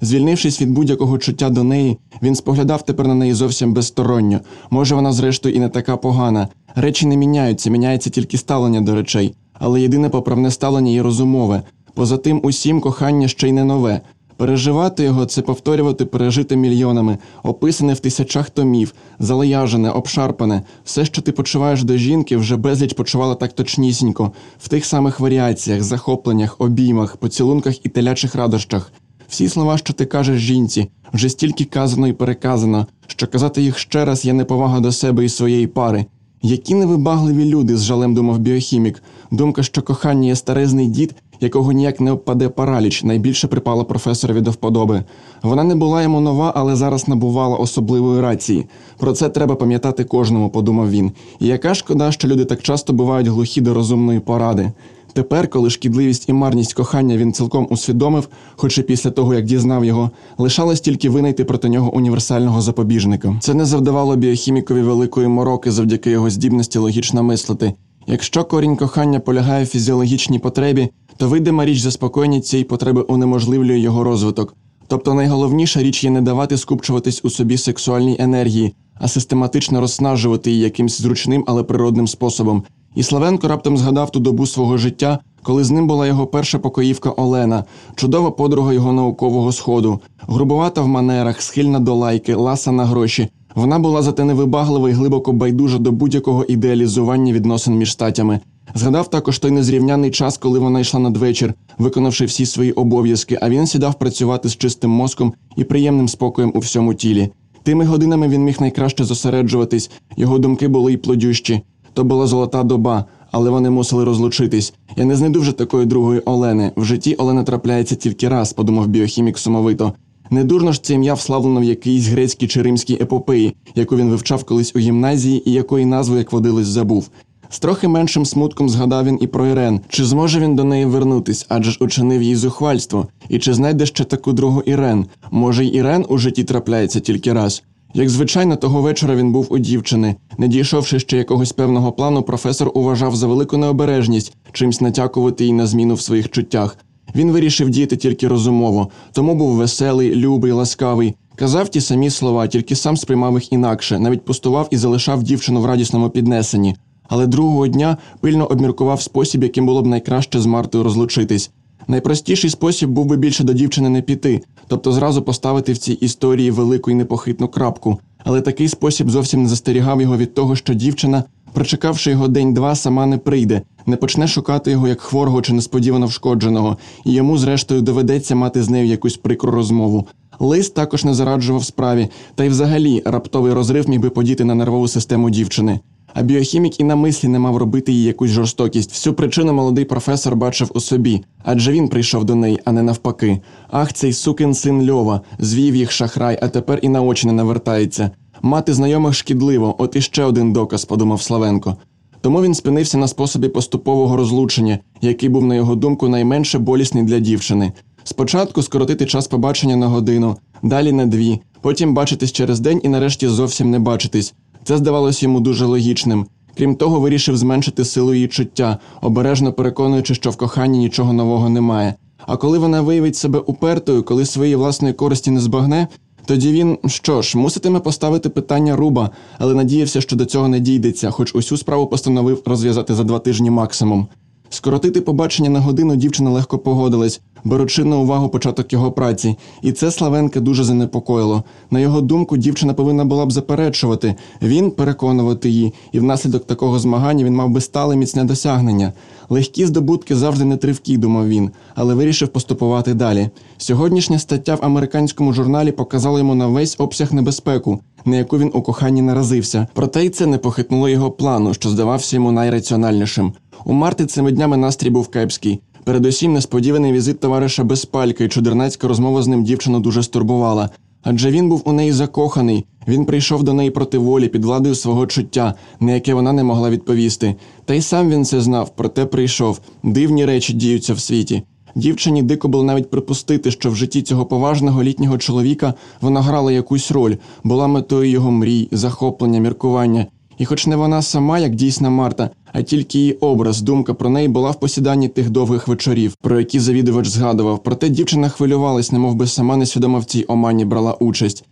Звільнившись від будь-якого чуття до неї, він споглядав тепер на неї зовсім безсторонньо. Може, вона, зрештою, і не така погана. Речі не міняються, міняється тільки ставлення до речей. Але єдине поправне ставлення є розумове. Поза тим, усім кохання ще й не нове. Переживати його це повторювати пережите мільйонами, описане в тисячах томів, залеяжене, обшарпане. Все, що ти почуваєш до жінки, вже безліч почувала так точнісінько, в тих самих варіаціях, захопленнях, обіймах, поцілунках і телячих радощах. Всі слова, що ти кажеш жінці, вже стільки казано і переказано, що казати їх ще раз є неповага до себе і своєї пари. Які невибагливі люди, з жалем думав біохімік. Думка, що кохання є старезний дід, якого ніяк не обпаде параліч, найбільше припала професорові до вподоби. Вона не була йому нова, але зараз набувала особливої рації. Про це треба пам'ятати кожному, подумав він. І яка шкода, що люди так часто бувають глухі до розумної поради. Тепер, коли шкідливість і марність кохання він цілком усвідомив, хоч і після того, як дізнав його, лишалось тільки винайти проти нього універсального запобіжника. Це не завдавало біохімікові великої мороки завдяки його здібності логічно мислити. Якщо корінь кохання полягає в фізіологічній потребі, то видима річ заспокоєння цієї потреби унеможливлює його розвиток. Тобто найголовніша річ є не давати скупчуватись у собі сексуальній енергії, а систематично розснажувати її якимсь зручним, але природним способом. І Славенко раптом згадав ту добу свого життя, коли з ним була його перша покоївка Олена, чудова подруга його наукового сходу, грубувата в манерах, схильна до лайки, ласа на гроші. Вона була зате невибаглива і глибоко байдужа до будь-якого ідеалізування відносин між статями. Згадав також той незрівняний час, коли вона йшла надвечір, виконавши всі свої обов'язки, а він сідав працювати з чистим мозком і приємним спокоєм у всьому тілі. Тими годинами він міг найкраще зосереджуватись, його думки були й плодющі. То була золота доба, але вони мусили розлучитись. Я не знайду вже такої другої Олени. В житті Олена трапляється тільки раз, подумав біохімік сумовито. Недурно ж це ім'я вславлено в якійсь грецькій чи римській епопеї, яку він вивчав колись у гімназії і якої назву, як водились, забув. З трохи меншим смутком згадав він і про Ірен, чи зможе він до неї вернутись, адже ж учинив їй зухвальство, і чи знайде ще таку другу Ірен? Може, й Ірен у житті трапляється тільки раз. Як звичайно, того вечора він був у дівчини. Не дійшовши ще якогось певного плану, професор уважав за велику необережність чимсь натякувати їй на зміну в своїх чуттях. Він вирішив діяти тільки розумово, тому був веселий, любий, ласкавий. Казав ті самі слова, тільки сам сприймав їх інакше, навіть пустував і залишав дівчину в радісному піднесенні. Але другого дня пильно обміркував спосіб, яким було б найкраще з Мартою розлучитись. Найпростіший спосіб був би більше до дівчини не піти, тобто зразу поставити в цій історії велику і непохитну крапку. Але такий спосіб зовсім не застерігав його від того, що дівчина, прочекавши його день-два, сама не прийде, не почне шукати його як хворого чи несподівано вшкодженого, і йому, зрештою, доведеться мати з нею якусь прикру розмову. Лист також не зараджував справі, та й взагалі раптовий розрив міг би подіти на нервову систему дівчини. А біохімік і на мислі не мав робити їй якусь жорстокість. Всю причину молодий професор бачив у собі, адже він прийшов до неї, а не навпаки. Ах, цей сукин син Льова, звів їх шахрай, а тепер і на очі не навертається. Мати знайомих шкідливо, от іще один доказ, подумав Славенко. Тому він спинився на способі поступового розлучення, який був, на його думку, найменше болісний для дівчини. Спочатку скоротити час побачення на годину, далі на дві, потім бачитись через день і нарешті зовсім не бачитись. Це здавалося йому дуже логічним. Крім того, вирішив зменшити силу її чуття, обережно переконуючи, що в коханні нічого нового немає. А коли вона виявить себе упертою, коли своєї власної користі не збагне, тоді він що ж, муситиме поставити питання руба, але надіявся, що до цього не дійдеться, хоч усю справу постановив розв'язати за два тижні максимум. Скоротити побачення на годину дівчина легко погодилась, беручи на увагу початок його праці, і це Славенка дуже занепокоїло. На його думку, дівчина повинна була б заперечувати, він переконувати її, і внаслідок такого змагання він мав би стале міцне досягнення. Легкі здобутки завжди не тривкі, думав він, але вирішив поступувати далі. Сьогоднішня стаття в американському журналі показала йому на весь обсяг небезпеку, на яку він у коханні наразився. Проте й це не похитнуло його плану, що здавався йому найраціональнішим. У Марти цими днями настрій був кепський. Передусім несподіваний візит товариша Безпалька і чудернацька розмова з ним дівчину дуже стурбувала. Адже він був у неї закоханий, він прийшов до неї проти волі під владою свого чуття, на яке вона не могла відповісти. Та й сам він це знав, проте прийшов. Дивні речі діються в світі. Дівчині дико було навіть припустити, що в житті цього поважного літнього чоловіка вона грала якусь роль, була метою його мрій, захоплення, міркування. І хоч не вона сама, як дійсна Марта, а тільки її образ, думка про неї була в посіданні тих довгих вечорів, про які завідувач згадував. Проте дівчина хвилювалась, немов би сама несвідомо в цій омані брала участь.